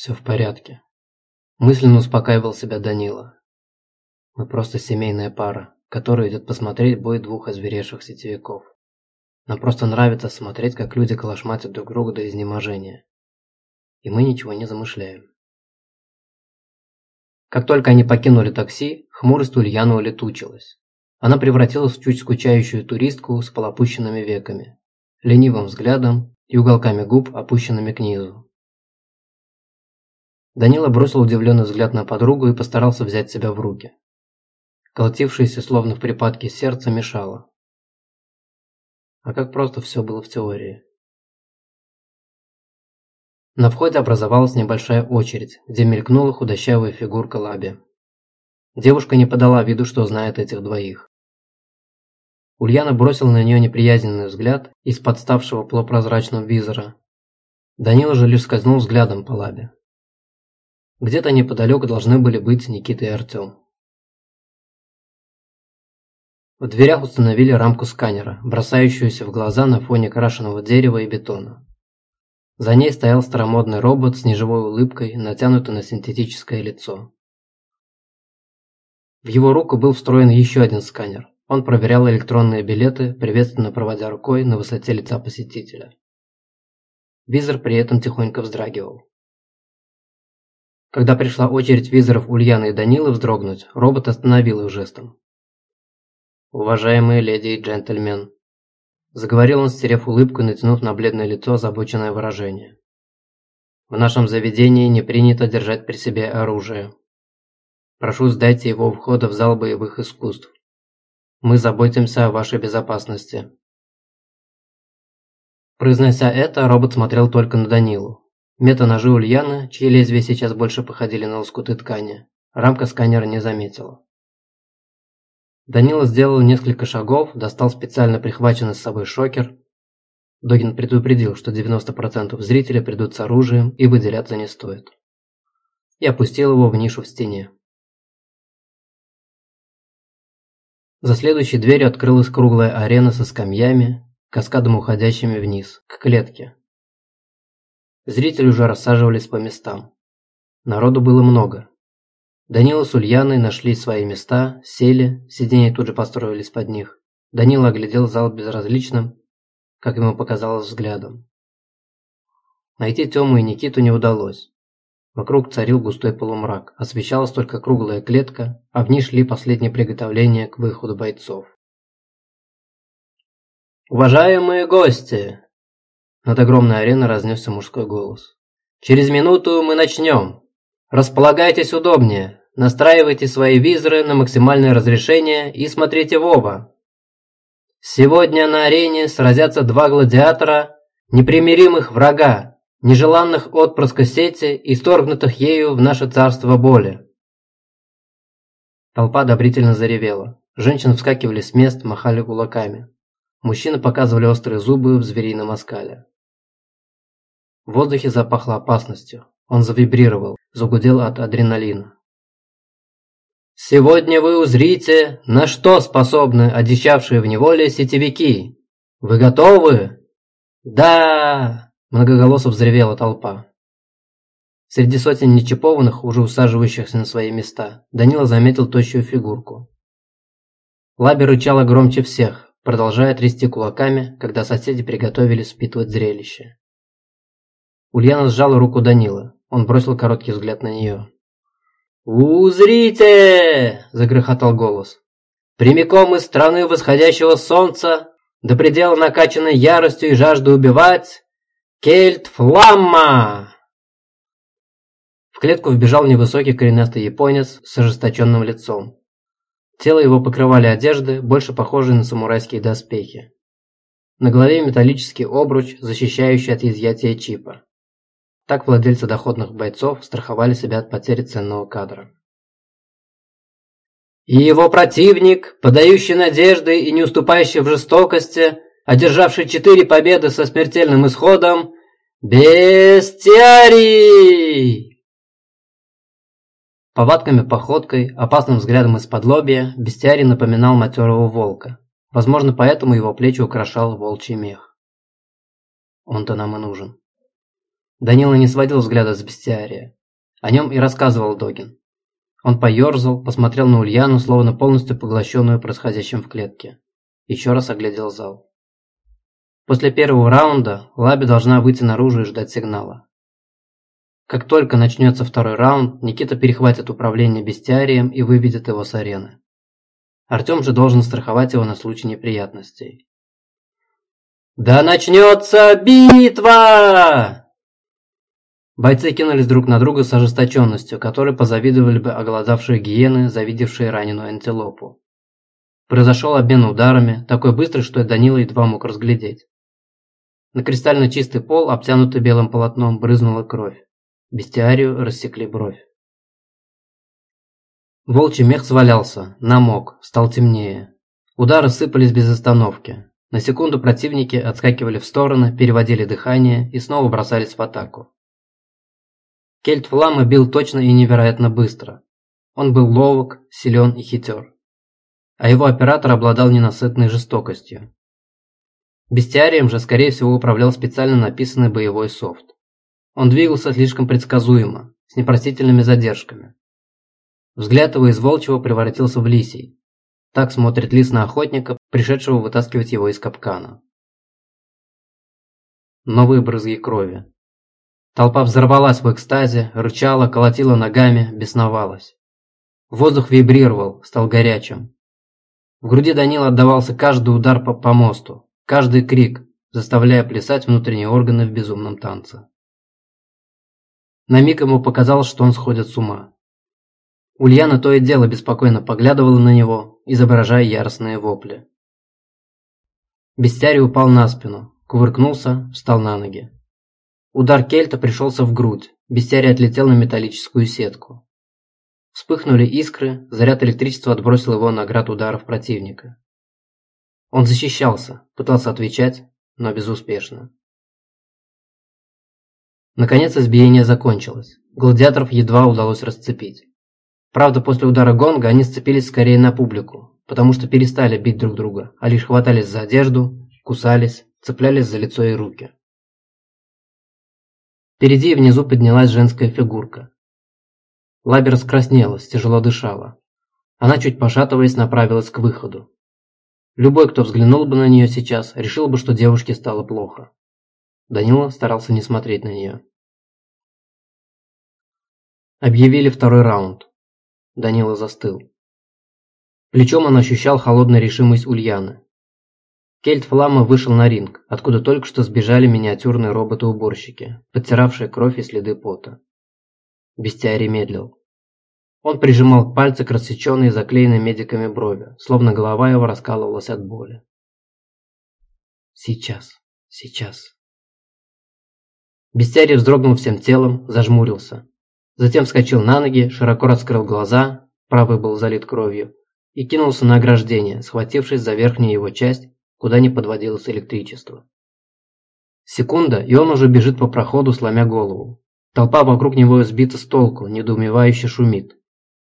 Все в порядке. Мысленно успокаивал себя Данила. Мы просто семейная пара, которая идет посмотреть бой двух озверевших сетевиков. Нам просто нравится смотреть, как люди калашматят друг друга до изнеможения. И мы ничего не замышляем. Как только они покинули такси, хмурость Ульяна улетучилась. Она превратилась в чуть скучающую туристку с полопущенными веками, ленивым взглядом и уголками губ, опущенными к низу. Данила бросил удивленный взгляд на подругу и постарался взять себя в руки. Колотившееся словно в припадке сердце мешало. А как просто все было в теории. На входе образовалась небольшая очередь, где мелькнула худощавая фигурка Лаби. Девушка не подала виду, что знает этих двоих. Ульяна бросила на нее неприязненный взгляд из подставшего полупрозрачного визора. Данила же лишь скользнул взглядом по Лабе. Где-то неподалеку должны были быть Никита и Артем. В дверях установили рамку сканера, бросающуюся в глаза на фоне крашеного дерева и бетона. За ней стоял старомодный робот с неживой улыбкой, натянутый на синтетическое лицо. В его руку был встроен еще один сканер. Он проверял электронные билеты, приветственно проводя рукой на высоте лица посетителя. Визор при этом тихонько вздрагивал. Когда пришла очередь визоров Ульяны и Данилы вздрогнуть, робот остановил их жестом. «Уважаемые леди и джентльмен, Заговорил он, стерев улыбку и натянув на бледное лицо озабоченное выражение. В нашем заведении не принято держать при себе оружие. Прошу сдайте его у входа в зал боевых искусств. Мы заботимся о вашей безопасности. Произнося это, робот смотрел только на Данилу. Мета-ножи Ульяны, чьи лезвия сейчас больше походили на лоскуты ткани, рамка сканера не заметила. Данила сделал несколько шагов, достал специально прихваченный с собой шокер. Догин предупредил, что 90% зрителей придут с оружием и выделяться не стоит. И опустил его в нишу в стене. За следующей дверью открылась круглая арена со скамьями, каскадом уходящими вниз, к клетке. Зрители уже рассаживались по местам. Народу было много. Данила с Ульяной нашли свои места, сели, сиденья тут же построились под них. Данила оглядел зал безразличным, как ему показалось взглядом. Найти Тему и Никиту не удалось. Вокруг царил густой полумрак, освещалась только круглая клетка, а в ней шли последние приготовления к выходу бойцов. «Уважаемые гости!» Над огромной ареной разнесся мужской голос. «Через минуту мы начнем. Располагайтесь удобнее. Настраивайте свои визоры на максимальное разрешение и смотрите в оба. Сегодня на арене сразятся два гладиатора, непримиримых врага, нежеланных отпрыска сети, исторгнутых ею в наше царство боли. Толпа одобрительно заревела. Женщины вскакивали с мест, махали кулаками. Мужчины показывали острые зубы в зверином оскале. В воздухе запахло опасностью. Он завибрировал, загудел от адреналина. Сегодня вы узрите, на что способны одичавшие в неволе сетевики. Вы готовы? Да! Многоголосо взревела толпа. Среди сотен нечипованных, уже усаживающихся на свои места, Данила заметил тощую фигурку. Лаби рычала громче всех, продолжая трясти кулаками, когда соседи приготовились впитывать зрелище. Ульяна сжала руку Данила. Он бросил короткий взгляд на нее. «Узрите!» – загрохотал голос. «Прямиком из страны восходящего солнца, до предела накачанной яростью и жаждой убивать, Кельт Фламма!» В клетку вбежал невысокий коренастый японец с ожесточенным лицом. Тело его покрывали одежды, больше похожие на самурайские доспехи. На голове металлический обруч, защищающий от изъятия чипа. Так владельцы доходных бойцов страховали себя от потери ценного кадра. И его противник, подающий надежды и не уступающий в жестокости, одержавший четыре победы со смертельным исходом, Бестиарий! Повадками походкой, опасным взглядом из-под лобья, Бестиарий напоминал матерого волка. Возможно, поэтому его плечи украшал волчий мех. Он-то нам и нужен. Данила не сводил взгляда с бестиария. О нем и рассказывал Догин. Он поерзал, посмотрел на Ульяну, словно полностью поглощенную происходящим в клетке. Еще раз оглядел зал. После первого раунда Лаби должна выйти наружу и ждать сигнала. Как только начнется второй раунд, Никита перехватит управление бестиарием и выведет его с арены. Артем же должен страховать его на случай неприятностей. «Да начнется битва!» Бойцы кинулись друг на друга с ожесточенностью, которой позавидовали бы оголодавшие гиены, завидевшие раненую антилопу. Произошел обмен ударами, такой быстрый, что Данила едва мог разглядеть. На кристально чистый пол, обтянутый белым полотном, брызнула кровь. Бестиарию рассекли бровь. Волчий мех свалялся, намок, стал темнее. Удары сыпались без остановки. На секунду противники отскакивали в стороны, переводили дыхание и снова бросались в атаку. Кельт Флама бил точно и невероятно быстро. Он был ловок, силен и хитер. А его оператор обладал ненасытной жестокостью. Бестиарием же, скорее всего, управлял специально написанный боевой софт. Он двигался слишком предсказуемо, с непростительными задержками. Взгляд его из волчьего превратился в лисий. Так смотрит лис на охотника, пришедшего вытаскивать его из капкана. Новые брызги крови. Толпа взорвалась в экстазе, рычала, колотила ногами, бесновалась. Воздух вибрировал, стал горячим. В груди Данила отдавался каждый удар по помосту, каждый крик, заставляя плясать внутренние органы в безумном танце. На миг ему показалось, что он сходит с ума. Ульяна то и дело беспокойно поглядывала на него, изображая яростные вопли. Бестярий упал на спину, кувыркнулся, встал на ноги. Удар кельта пришелся в грудь, бестиарий отлетел на металлическую сетку. Вспыхнули искры, заряд электричества отбросил его на град ударов противника. Он защищался, пытался отвечать, но безуспешно. Наконец избиение закончилось. Гладиаторов едва удалось расцепить. Правда, после удара гонга они сцепились скорее на публику, потому что перестали бить друг друга, а лишь хватались за одежду, кусались, цеплялись за лицо и руки. Впереди и внизу поднялась женская фигурка. Лаби раскраснелась, тяжело дышала. Она, чуть пошатываясь, направилась к выходу. Любой, кто взглянул бы на нее сейчас, решил бы, что девушке стало плохо. Данила старался не смотреть на нее. Объявили второй раунд. Данила застыл. Плечом он ощущал холодную решимость Ульяны. Кельт Флама вышел на ринг, откуда только что сбежали миниатюрные роботы-уборщики, подтиравшие кровь и следы пота. Бестиарий медлил. Он прижимал пальцы к рассеченной и заклеенной медиками брови, словно голова его раскалывалась от боли. Сейчас, сейчас. Бестиарий вздрогнул всем телом, зажмурился. Затем вскочил на ноги, широко раскрыл глаза, правый был залит кровью, и кинулся на ограждение, схватившись за верхнюю его часть куда не подводилось электричество. Секунда, и он уже бежит по проходу, сломя голову. Толпа вокруг него сбита с толку, недоумевающе шумит.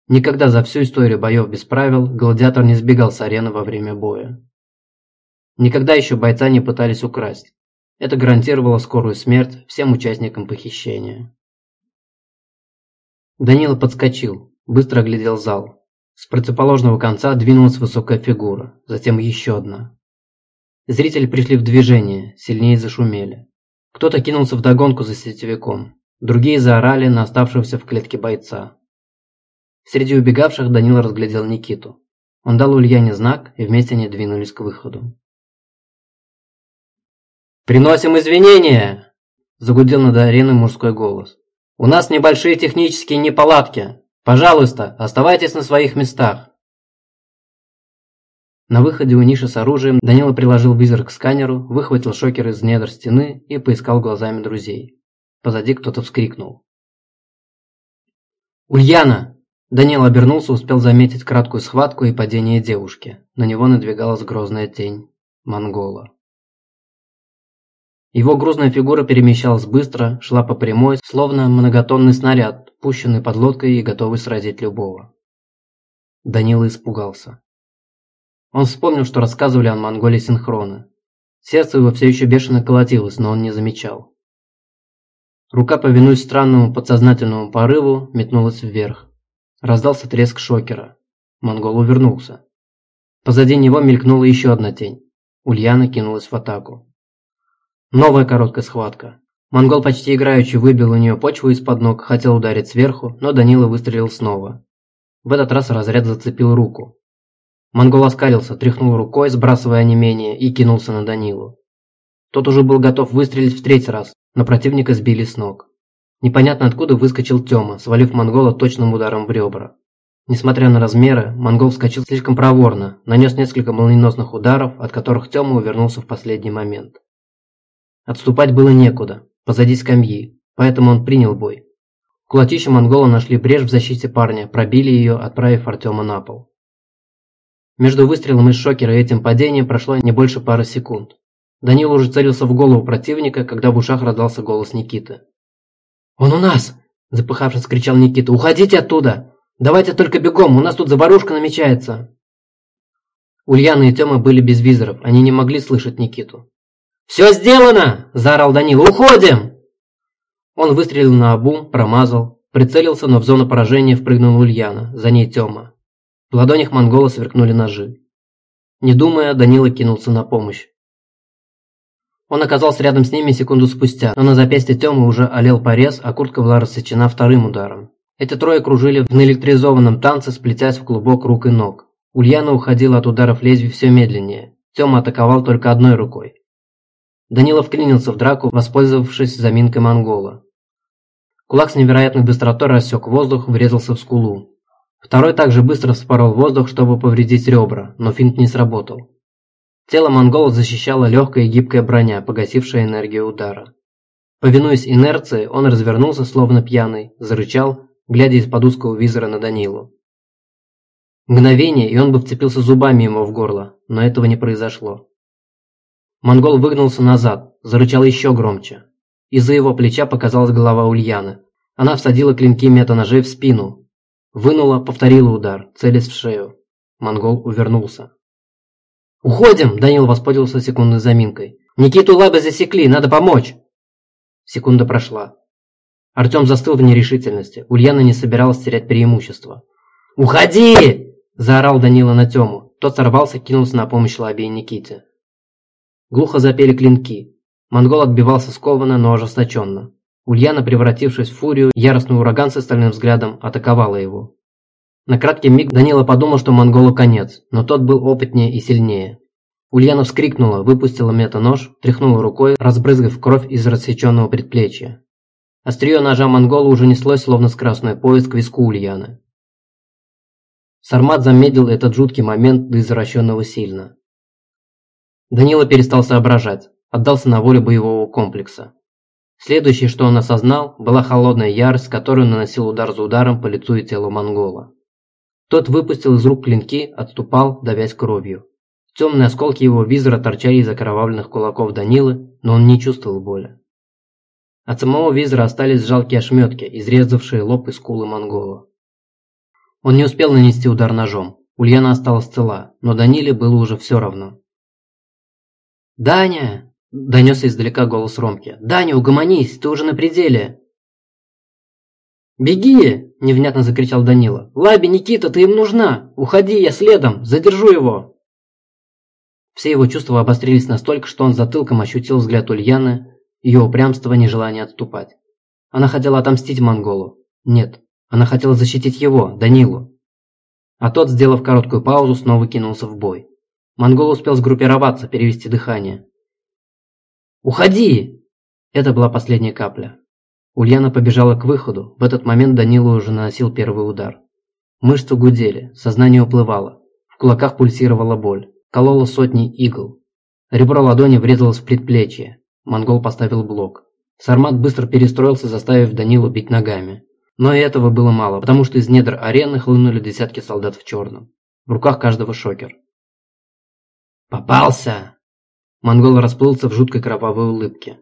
Никогда за всю историю боев без правил гладиатор не сбегал с арены во время боя. Никогда еще бойца не пытались украсть. Это гарантировало скорую смерть всем участникам похищения. Данила подскочил, быстро оглядел зал. С противоположного конца двинулась высокая фигура, затем еще одна. Зрители пришли в движение, сильнее зашумели. Кто-то кинулся в догонку за сетевиком, другие заорали на оставшегося в клетке бойца. Среди убегавших Данил разглядел Никиту. Он дал Ульяне знак, и вместе они двинулись к выходу. «Приносим извинения!» – загудел над ареной мужской голос. «У нас небольшие технические неполадки. Пожалуйста, оставайтесь на своих местах». На выходе у ниши с оружием Данила приложил визор к сканеру, выхватил шокер из недр стены и поискал глазами друзей. Позади кто-то вскрикнул. «Ульяна!» Данил обернулся, успел заметить краткую схватку и падение девушки. На него надвигалась грозная тень. Монгола. Его грузная фигура перемещалась быстро, шла по прямой, словно многотонный снаряд, пущенный под лодкой и готовый сразить любого. Данила испугался. Он вспомнил, что рассказывали о Монголии синхроны. Сердце его все еще бешено колотилось, но он не замечал. Рука, повинуясь странному подсознательному порыву, метнулась вверх. Раздался треск шокера. Монгол увернулся. Позади него мелькнула еще одна тень. Ульяна кинулась в атаку. Новая короткая схватка. Монгол почти играючи выбил у нее почву из-под ног, хотел ударить сверху, но Данила выстрелил снова. В этот раз разряд зацепил руку. Монгол оскалился, тряхнул рукой, сбрасывая онемение, и кинулся на Данилу. Тот уже был готов выстрелить в третий раз, но противника сбили с ног. Непонятно откуда выскочил Тёма, свалив монгола точным ударом в ребра. Несмотря на размеры, монгол вскочил слишком проворно, нанес несколько молниеносных ударов, от которых Тёма увернулся в последний момент. Отступать было некуда, позади скамьи, поэтому он принял бой. Кулачища монгола нашли брешь в защите парня, пробили ее, отправив Артема на пол. Между выстрелом из шокера и этим падением прошло не больше пары секунд. Данил уже целился в голову противника, когда в ушах раздался голос Никиты. «Он у нас!» – запыхавшись, кричал Никита. «Уходите оттуда! Давайте только бегом, у нас тут заварушка намечается!» Ульяна и Тёма были без визоров, они не могли слышать Никиту. «Все сделано!» – заорал Данил. «Уходим!» Он выстрелил на обум, промазал, прицелился, но в зону поражения впрыгнула Ульяна, за ней Тёма. В ладонях монгола сверкнули ножи. Не думая, Данила кинулся на помощь. Он оказался рядом с ними секунду спустя, но на запястье Тёмы уже олел порез, а куртка была рассечена вторым ударом. Эти трое кружили в наэлектризованном танце, сплетясь в клубок рук и ног. Ульяна уходила от ударов лезвий все медленнее. Тёма атаковал только одной рукой. Данилов вклинился в драку, воспользовавшись заминкой монгола. Кулак с невероятной быстротой рассек воздух, врезался в скулу. Второй также быстро вспорол воздух, чтобы повредить ребра, но финт не сработал. Тело монгола защищала легкая и гибкая броня, погасившая энергию удара. Повинуясь инерции, он развернулся, словно пьяный, зарычал, глядя из-под узкого визора на Данилу. Мгновение, и он бы вцепился зубами ему в горло, но этого не произошло. Монгол выгнулся назад, зарычал еще громче. Из-за его плеча показалась голова Ульяны. Она всадила клинки мета-ножей в спину. Вынула, повторила удар, целясь в шею. Монгол увернулся. «Уходим!» – Данил воспользовался секундной заминкой. «Никиту Лаба засекли, надо помочь!» Секунда прошла. Артем застыл в нерешительности. Ульяна не собиралась терять преимущество. «Уходи!» – заорал Данила на Тему. Тот сорвался, кинулся на помощь Лабе и Никите. Глухо запели клинки. Монгол отбивался скованно, но ожесточенно. Ульяна, превратившись в фурию, яростный ураган с остальным взглядом, атаковала его. На краткий миг Данила подумал, что монголу конец, но тот был опытнее и сильнее. Ульяна вскрикнула, выпустила метанож, тряхнула рукой, разбрызгав кровь из рассеченного предплечья. Острие ножа монгола уже неслось, словно скоростной поезд к виску Ульяны. Сармат замедлил этот жуткий момент до извращенного сильно. Данила перестал соображать, отдался на волю боевого комплекса. Следующее, что он осознал, была холодная ярость, которую наносил удар за ударом по лицу и телу монгола. Тот выпустил из рук клинки, отступал, давясь кровью. Темные осколки его визора торчали из окровавленных кулаков Данилы, но он не чувствовал боли. От самого визора остались жалкие ошметки, изрезавшие лоб и скулы монгола. Он не успел нанести удар ножом. Ульяна осталась цела, но Даниле было уже все равно. «Даня!» – донесся издалека голос Ромки. «Даня, угомонись, ты уже на пределе!» «Беги!» – невнятно закричал Данила. «Лаби, Никита, ты им нужна! Уходи, я следом! Задержу его!» Все его чувства обострились настолько, что он затылком ощутил взгляд Ульяны, ее упрямство, нежелание отступать. Она хотела отомстить монголу. Нет, она хотела защитить его, Данилу. А тот, сделав короткую паузу, снова кинулся в бой. Монгол успел сгруппироваться, перевести дыхание. «Уходи!» Это была последняя капля. Ульяна побежала к выходу. В этот момент Данила уже наносил первый удар. Мышцы гудели, сознание уплывало. В кулаках пульсировала боль. Колола сотни игл. Ребро ладони врезалось в предплечье. Монгол поставил блок. Сармат быстро перестроился, заставив Данилу бить ногами. Но и этого было мало, потому что из недр арены хлынули десятки солдат в черном. В руках каждого шокер. «Попался!» Монгол расплылся в жуткой кровавой улыбке.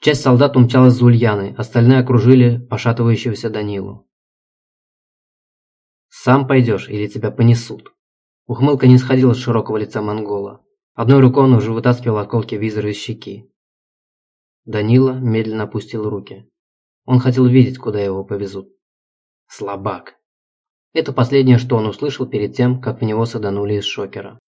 Часть солдат умчалась за Ульяной, остальные окружили пошатывающегося Данилу. «Сам пойдешь или тебя понесут?» Ухмылка не сходила с широкого лица монгола. Одной рукой он уже вытаскивал околки визора из щеки. Данила медленно опустил руки. Он хотел видеть, куда его повезут. Слабак. Это последнее, что он услышал перед тем, как в него саданули из шокера.